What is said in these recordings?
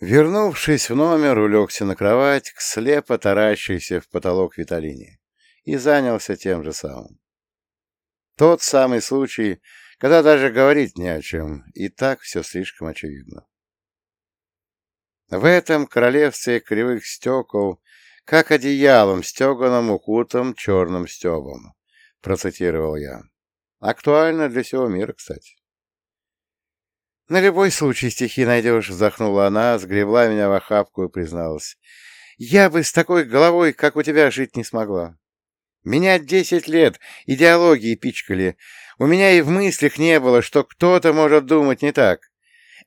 Вернувшись в номер, улегся на кровать к слепо таращейся в потолок Виталине и занялся тем же самым. Тот самый случай, когда даже говорить не о чем, и так все слишком очевидно. В этом королевстве кривых стекол, как одеялом стеганым укутом черным стебом, процитировал я. Актуально для всего мира, кстати. «На любой случай стихи найдешь», — вздохнула она, сгребла меня в охапку и призналась. «Я бы с такой головой, как у тебя, жить не смогла. Меня десять лет идеологии пичкали. У меня и в мыслях не было, что кто-то может думать не так.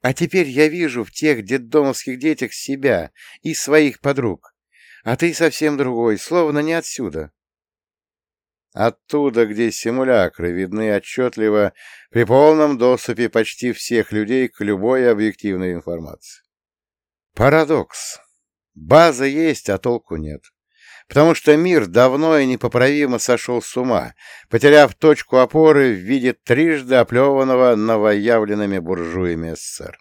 А теперь я вижу в тех детдомовских детях себя и своих подруг. А ты совсем другой, словно не отсюда. Оттуда, где симулякры видны отчетливо при полном доступе почти всех людей к любой объективной информации. Парадокс. База есть, а толку нет. Потому что мир давно и непоправимо сошел с ума, потеряв точку опоры в виде трижды оплеванного новоявленными буржуями СССР.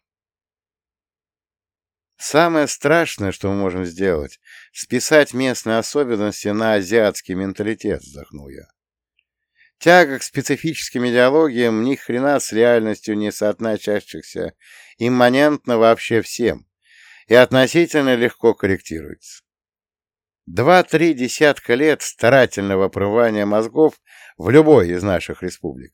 Самое страшное, что мы можем сделать, списать местные особенности на азиатский менталитет, вздохнул я. Тяга к специфическим идеологиям ни хрена с реальностью не соотносящихся имманентно вообще всем и относительно легко корректируется. Два-три десятка лет старательного прорывания мозгов в любой из наших республик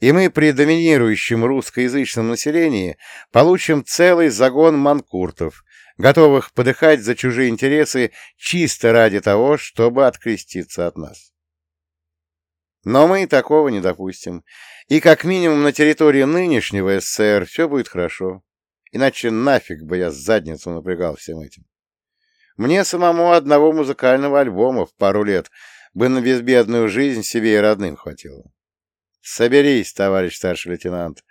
и мы при доминирующем русскоязычном населении получим целый загон манкуртов, готовых подыхать за чужие интересы чисто ради того, чтобы откреститься от нас. Но мы такого не допустим, и как минимум на территории нынешнего СССР все будет хорошо, иначе нафиг бы я задницу напрягал всем этим. Мне самому одного музыкального альбома в пару лет бы на безбедную жизнь себе и родным хватило. Соберись, товарищ старший лейтенант.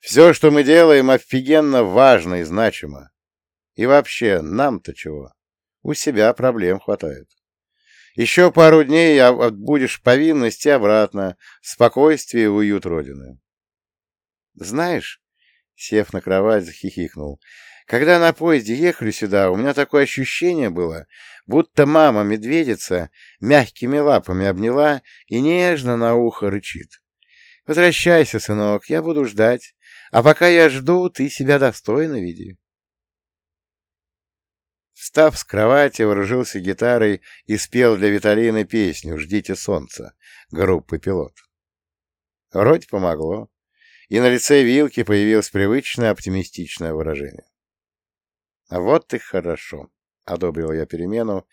Все, что мы делаем, офигенно важно и значимо. И вообще, нам-то чего? У себя проблем хватает. Еще пару дней отбудешь повинности обратно, спокойствие и уют Родины. Знаешь, сев на кровать, захихикнул, когда на поезде ехали сюда, у меня такое ощущение было, будто мама-медведица мягкими лапами обняла и нежно на ухо рычит. Возвращайся, сынок, я буду ждать. А пока я жду, ты себя достойно веди. Встав с кровати, вооружился гитарой и спел для Виталины песню «Ждите солнца» группы «Пилот». Вроде помогло, и на лице Вилки появилось привычное оптимистичное выражение. «Вот и хорошо», — одобрил я перемену,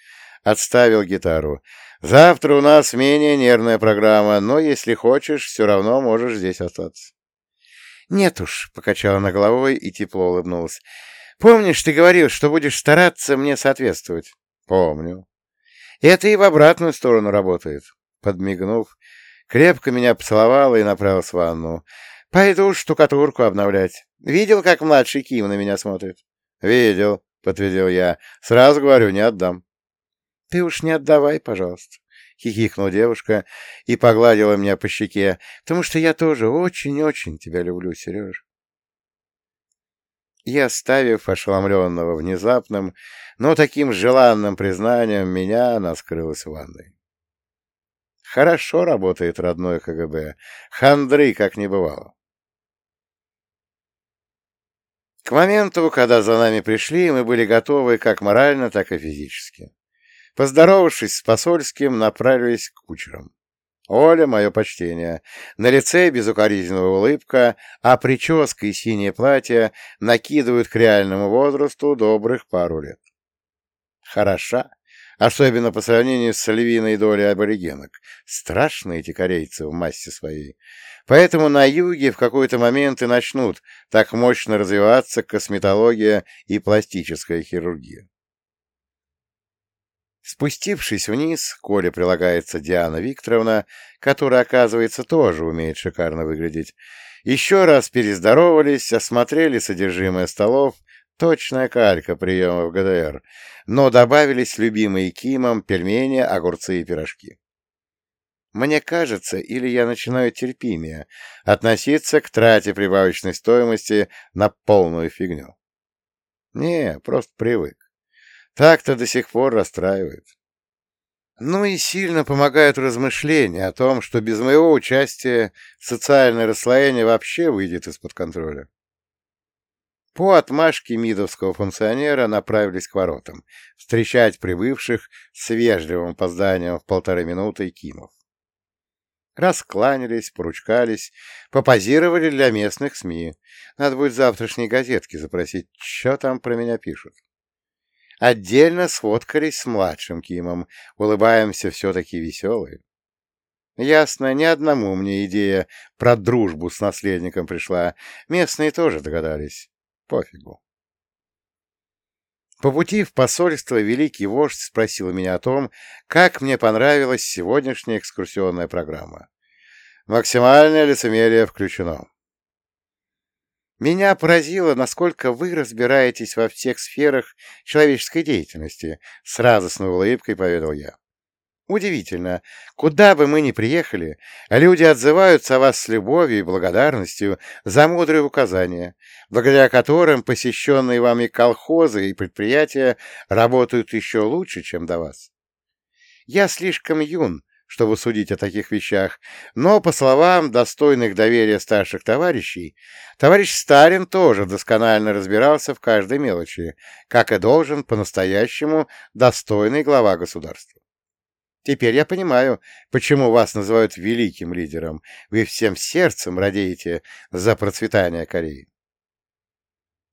отставил гитару. Завтра у нас менее нервная программа, но если хочешь, все равно можешь здесь остаться. Нет уж, покачала она головой и тепло улыбнулась. Помнишь, ты говорил, что будешь стараться мне соответствовать? Помню. Это и в обратную сторону работает. Подмигнув, крепко меня поцеловала и направилась в ванну. Пойду штукатурку обновлять. Видел, как младший Ким на меня смотрит? Видел, подтвердил я. Сразу говорю, не отдам. Ты уж не отдавай, пожалуйста. — хихикнула девушка и погладила меня по щеке, — потому что я тоже очень-очень тебя люблю, Сереж. И, оставив ошеломленного внезапным, но таким желанным признанием, меня она скрылась в ванной. Хорошо работает родной КГБ, хандры как не бывало. К моменту, когда за нами пришли, мы были готовы как морально, так и физически. Поздоровавшись с посольским, направились к кучерам. Оля, мое почтение. На лице безукоризненная улыбка, а прическа и синее платье накидывают к реальному возрасту добрых пару лет. Хороша, особенно по сравнению с львиной долей аборигенок. Страшные эти корейцы в массе своей. Поэтому на юге в какой-то момент и начнут так мощно развиваться косметология и пластическая хирургия. Спустившись вниз, Коле прилагается Диана Викторовна, которая, оказывается, тоже умеет шикарно выглядеть. Еще раз перездоровались, осмотрели содержимое столов, точная калька приема в ГДР, но добавились любимые Кимом пельмени, огурцы и пирожки. Мне кажется, или я начинаю терпимее относиться к трате прибавочной стоимости на полную фигню. Не, просто привык. Так-то до сих пор расстраивает. Ну и сильно помогают размышления о том, что без моего участия социальное расслоение вообще выйдет из-под контроля. По отмашке мидовского функционера направились к воротам, встречать прибывших с вежливым опозданием в полторы минуты Кимов. Раскланялись, поручкались, попозировали для местных СМИ. Надо будет завтрашней газетки запросить, что там про меня пишут. Отдельно сфоткались с младшим Кимом, улыбаемся все-таки веселые. Ясно, ни одному мне идея про дружбу с наследником пришла. Местные тоже догадались. Пофигу. По пути в посольство великий вождь спросил меня о том, как мне понравилась сегодняшняя экскурсионная программа. Максимальное лицемерие включено. Меня поразило, насколько вы разбираетесь во всех сферах человеческой деятельности, с радостной улыбкой поведал я. Удивительно, куда бы мы ни приехали, люди отзываются о вас с любовью и благодарностью за мудрые указания, благодаря которым посещенные вами колхозы и предприятия работают еще лучше, чем до вас. Я слишком юн, чтобы судить о таких вещах, но, по словам достойных доверия старших товарищей, товарищ Сталин тоже досконально разбирался в каждой мелочи, как и должен по-настоящему достойный глава государства. Теперь я понимаю, почему вас называют великим лидером. Вы всем сердцем радеете за процветание Кореи.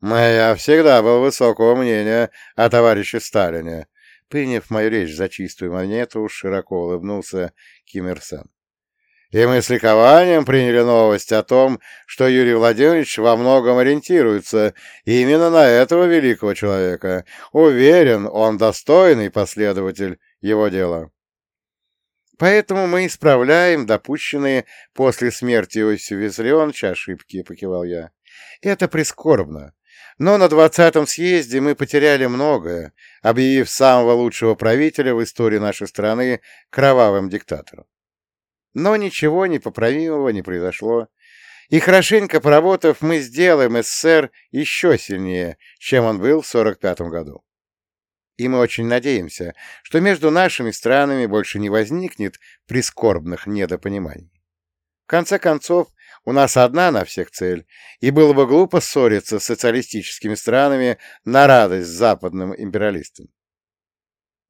Я всегда был высокого мнения о товарище Сталине. Приняв мою речь за чистую монету, широко улыбнулся Ким Ир Сен. И мы с ликованием приняли новость о том, что Юрий Владимирович во многом ориентируется именно на этого великого человека. Уверен, он достойный последователь его дела. Поэтому мы исправляем допущенные после смерти Иосифа Виссарионовича ошибки, — покивал я. Это прискорбно. Но на двадцатом съезде мы потеряли многое, объявив самого лучшего правителя в истории нашей страны кровавым диктатором. Но ничего непоправимого не произошло, и хорошенько поработав, мы сделаем СССР еще сильнее, чем он был в 45 году и мы очень надеемся, что между нашими странами больше не возникнет прискорбных недопониманий. В конце концов, у нас одна на всех цель, и было бы глупо ссориться с социалистическими странами на радость западным империалистам.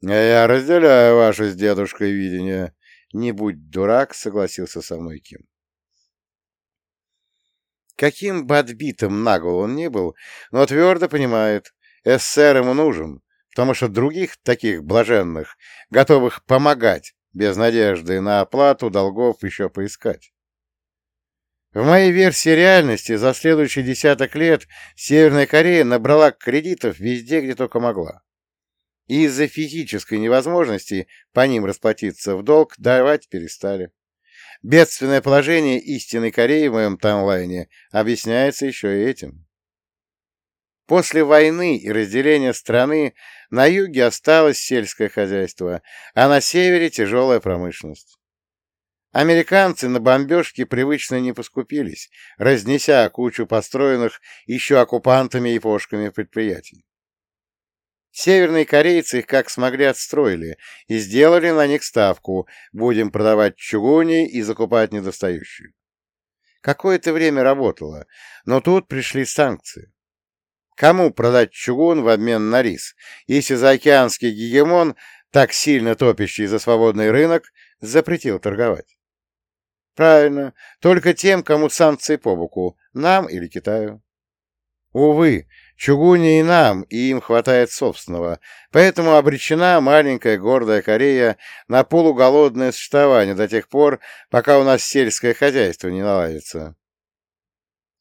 «Я разделяю ваше с дедушкой видение. Не будь дурак», — согласился со мной Ким. Каким бы отбитым на голову он ни был, но твердо понимает, СССР ему нужен, потому что других таких блаженных, готовых помогать без надежды на оплату долгов еще поискать. В моей версии реальности за следующие десяток лет Северная Корея набрала кредитов везде, где только могла. И из-за физической невозможности по ним расплатиться в долг давать перестали. Бедственное положение истинной Кореи в моем таймлайне объясняется еще и этим. После войны и разделения страны на юге осталось сельское хозяйство, а на севере тяжелая промышленность. Американцы на бомбежке привычно не поскупились, разнеся кучу построенных еще оккупантами и пошками предприятий. Северные корейцы их как смогли отстроили и сделали на них ставку «будем продавать чугуни и закупать недостающую». Какое-то время работало, но тут пришли санкции. Кому продать чугун в обмен на рис, если заокеанский гегемон, так сильно топящий за свободный рынок, запретил торговать? Правильно, только тем, кому санкции по боку, нам или Китаю. Увы, чугуне и нам, и им хватает собственного, поэтому обречена маленькая гордая Корея на полуголодное существование до тех пор, пока у нас сельское хозяйство не наладится.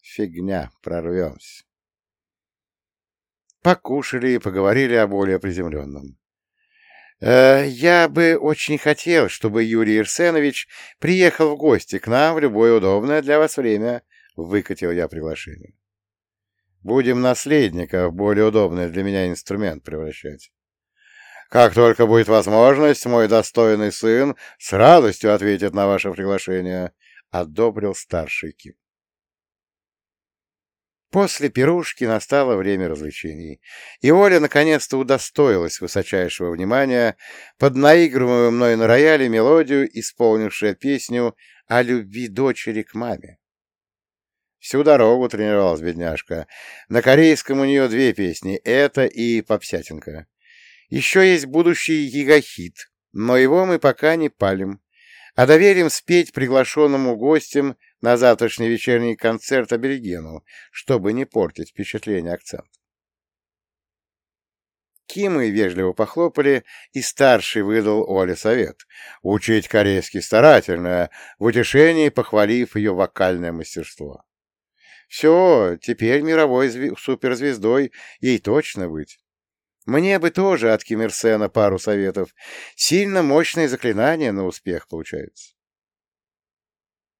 Фигня, прорвемся. Покушали и поговорили о более приземленном. «Э, «Я бы очень хотел, чтобы Юрий Ирсенович приехал в гости к нам в любое удобное для вас время», — выкатил я приглашение. «Будем наследника в более удобный для меня инструмент превращать. Как только будет возможность, мой достойный сын с радостью ответит на ваше приглашение», — одобрил старший Ким. После пирушки настало время развлечений, и Оля наконец-то удостоилась высочайшего внимания под наигрываемую мной на рояле мелодию, исполнившая песню о любви дочери к маме. Всю дорогу тренировалась бедняжка. На корейском у нее две песни — это и «Попсятинка». Еще есть будущий гигахит, но его мы пока не палим, а доверим спеть приглашенному гостям на завтрашний вечерний концерт Аберегену, чтобы не портить впечатление акцента. Кимы вежливо похлопали, и старший выдал Оле совет — учить корейский старательно, в утешении похвалив ее вокальное мастерство. Все, теперь мировой суперзвездой ей точно быть. Мне бы тоже от Киммерсена пару советов. Сильно мощные заклинания на успех получаются.